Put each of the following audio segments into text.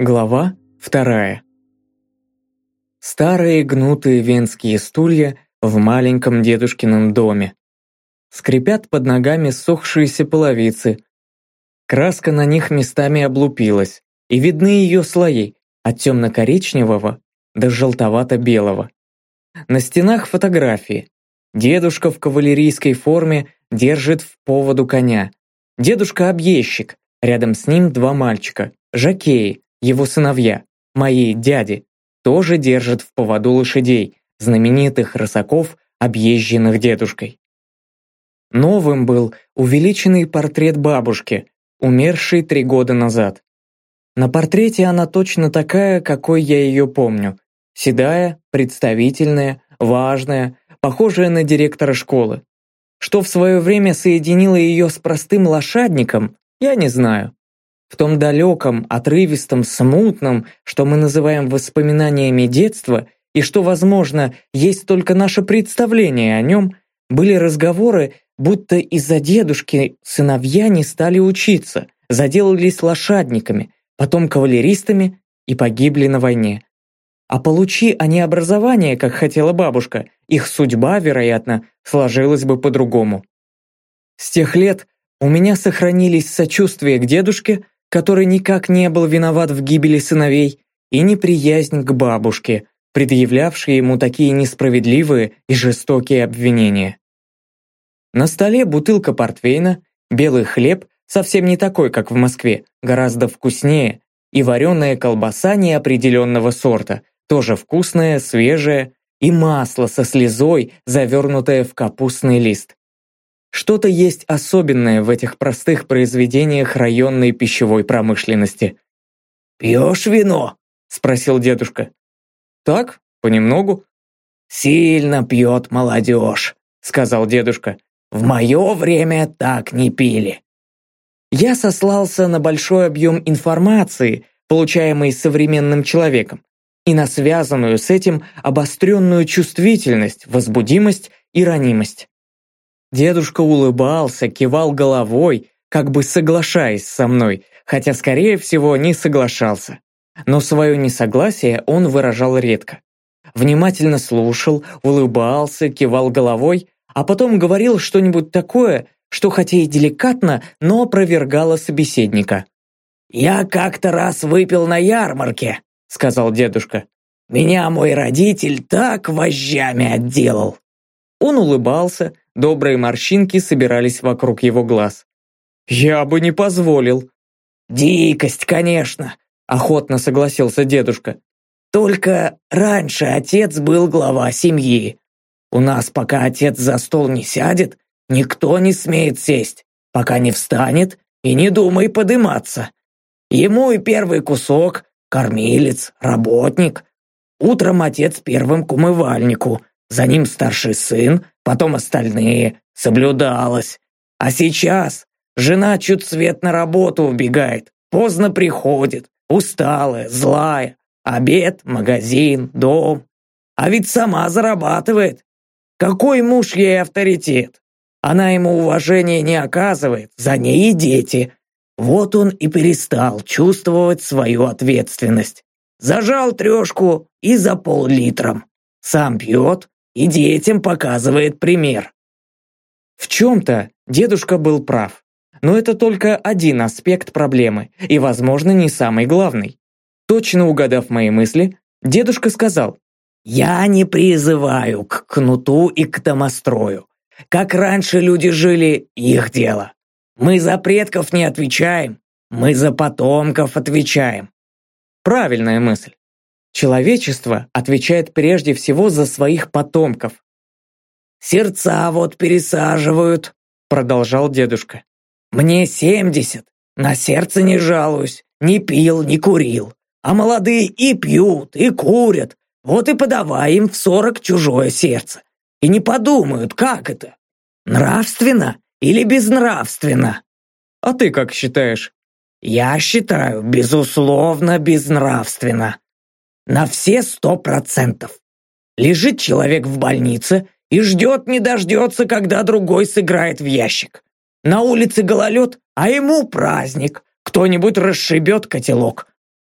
Глава вторая. Старые гнутые венские стулья в маленьком дедушкином доме. Скрипят под ногами сохшиеся половицы. Краска на них местами облупилась, и видны ее слои от темно-коричневого до желтовато-белого. На стенах фотографии. Дедушка в кавалерийской форме держит в поводу коня. Дедушка-объездчик, рядом с ним два мальчика, жакеи, его сыновья, мои дяди, тоже держат в поводу лошадей, знаменитых рысаков, объезженных дедушкой. Новым был увеличенный портрет бабушки, умершей три года назад. На портрете она точно такая, какой я ее помню. Седая, представительная, важная, похожая на директора школы. Что в свое время соединило ее с простым лошадником, я не знаю. В том далеком, отрывистом, смутном, что мы называем воспоминаниями детства, и что, возможно, есть только наше представление о нем, были разговоры, будто из-за дедушки сыновья не стали учиться, заделались лошадниками, потом кавалеристами и погибли на войне. А получи они образование, как хотела бабушка, их судьба, вероятно, сложилась бы по-другому. С тех лет у меня сохранились сочувствие к дедушке, который никак не был виноват в гибели сыновей, и неприязнь к бабушке, предъявлявшей ему такие несправедливые и жестокие обвинения. На столе бутылка портвейна, белый хлеб, совсем не такой, как в Москве, гораздо вкуснее, и вареная колбаса неопределенного сорта, тоже вкусная, свежая, и масло со слезой, завернутое в капустный лист. Что-то есть особенное в этих простых произведениях районной пищевой промышленности. «Пьешь вино?» – спросил дедушка. «Так, понемногу». «Сильно пьет молодежь», – сказал дедушка. «В мое время так не пили». Я сослался на большой объем информации, получаемый современным человеком, и на связанную с этим обостренную чувствительность, возбудимость и ранимость. Дедушка улыбался, кивал головой, как бы соглашаясь со мной, хотя, скорее всего, не соглашался. Но свое несогласие он выражал редко. Внимательно слушал, улыбался, кивал головой, а потом говорил что-нибудь такое, что хотя и деликатно, но опровергало собеседника. «Я как-то раз выпил на ярмарке», — сказал дедушка. «Меня мой родитель так вожжами отделал». Он улыбался, Добрые морщинки собирались вокруг его глаз. «Я бы не позволил». «Дикость, конечно», – охотно согласился дедушка. «Только раньше отец был глава семьи. У нас, пока отец за стол не сядет, никто не смеет сесть, пока не встанет и не думай подыматься. Ему и первый кусок, кормилец, работник. Утром отец первым к умывальнику, за ним старший сын, потом остальные. Соблюдалось. А сейчас жена чуть свет на работу убегает, поздно приходит, усталая, злая. Обед, магазин, дом. А ведь сама зарабатывает. Какой муж ей авторитет? Она ему уважения не оказывает, за ней и дети. Вот он и перестал чувствовать свою ответственность. Зажал трешку и за пол-литром. Сам пьет, и детям показывает пример. В чем-то дедушка был прав. Но это только один аспект проблемы, и, возможно, не самый главный. Точно угадав мои мысли, дедушка сказал, «Я не призываю к кнуту и к домострою. Как раньше люди жили, их дело. Мы за предков не отвечаем, мы за потомков отвечаем». Правильная мысль. Человечество отвечает прежде всего за своих потомков. «Сердца вот пересаживают», — продолжал дедушка. «Мне семьдесят, на сердце не жалуюсь, не пил, не курил. А молодые и пьют, и курят. Вот и подавай им в сорок чужое сердце. И не подумают, как это. Нравственно или безнравственно?» «А ты как считаешь?» «Я считаю, безусловно, безнравственно. На все сто процентов. Лежит человек в больнице и ждет не дождется, когда другой сыграет в ящик. На улице гололед, а ему праздник. Кто-нибудь расшибет котелок.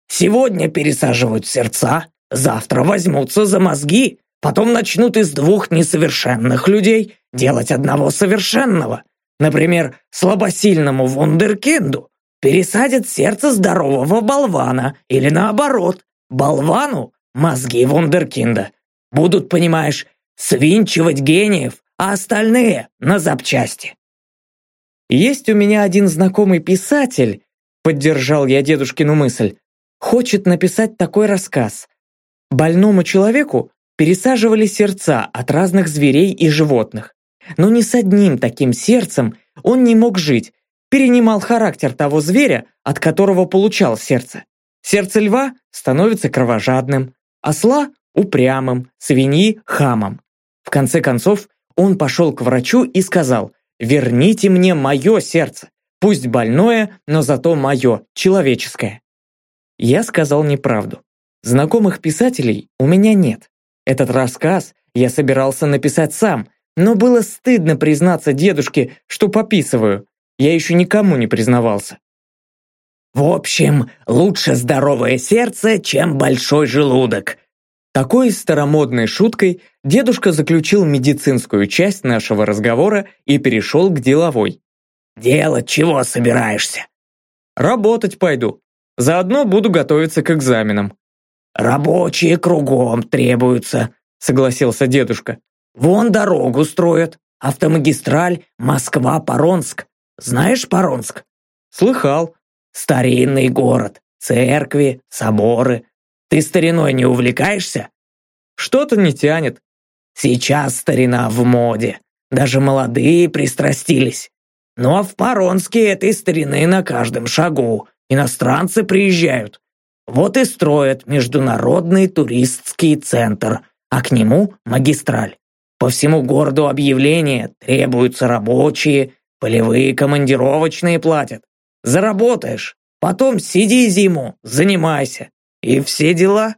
Сегодня пересаживают сердца, завтра возьмутся за мозги, потом начнут из двух несовершенных людей делать одного совершенного. Например, слабосильному вундеркинду пересадят сердце здорового болвана или наоборот, болвану мозги вундеркинда. Будут, понимаешь, свинчивать гениев, а остальные на запчасти. Есть у меня один знакомый писатель, поддержал я дедушкину мысль, хочет написать такой рассказ. Больному человеку пересаживали сердца от разных зверей и животных. Но ни с одним таким сердцем он не мог жить, перенимал характер того зверя, от которого получал сердце. Сердце льва становится кровожадным, осла – упрямым, свиньи – хамом. В конце концов, он пошел к врачу и сказал «Верните мне мое сердце, пусть больное, но зато мое, человеческое». Я сказал неправду. Знакомых писателей у меня нет. Этот рассказ я собирался написать сам, но было стыдно признаться дедушке, что пописываю. Я еще никому не признавался. В общем, лучше здоровое сердце, чем большой желудок. Такой старомодной шуткой дедушка заключил медицинскую часть нашего разговора и перешел к деловой. «Делать чего собираешься?» «Работать пойду. Заодно буду готовиться к экзаменам». «Рабочие кругом требуются», — согласился дедушка. «Вон дорогу строят. Автомагистраль Москва-Поронск. Знаешь Поронск?» «Слыхал. Старинный город. Церкви, соборы. Ты стариной не увлекаешься?» «Что-то не тянет». «Сейчас старина в моде. Даже молодые пристрастились. Ну а в Поронске этой старины на каждом шагу. Иностранцы приезжают. Вот и строят международный туристский центр, а к нему магистраль. По всему городу объявления, требуются рабочие, полевые командировочные платят. Заработаешь, потом сиди зиму, занимайся. И все дела.